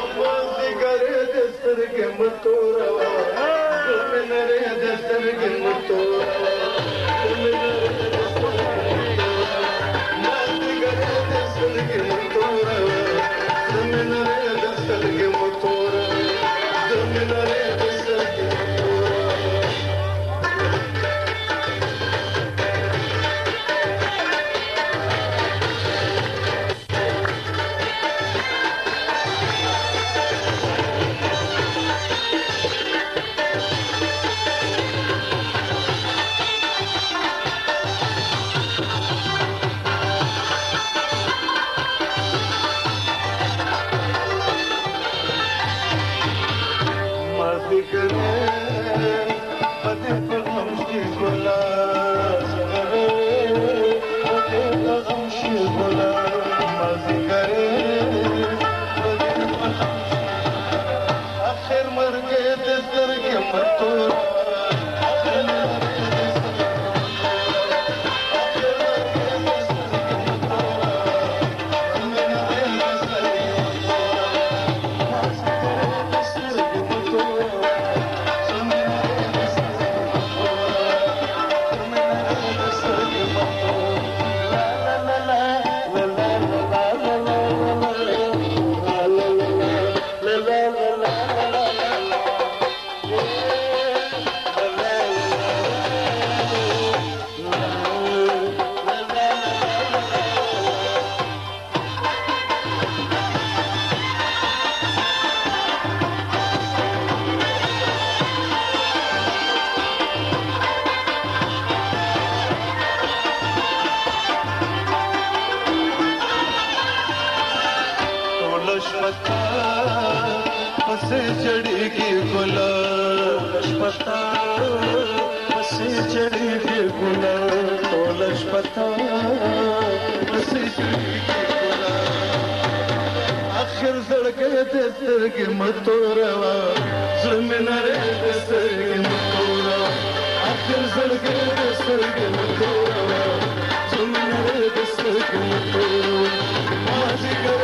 अजनि खे जनतोर پسې چړېږي ګلاب پتا پسې چړېږي ګلاب ټول پتا پسې چړېږي اخر زړګې دې سترګې متوروا زړه مې نره دې سترګې متوروا اخر زړګې دې سترګې متوروا زړه مې نره دې سترګې متوروا ما ذکر